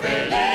Eso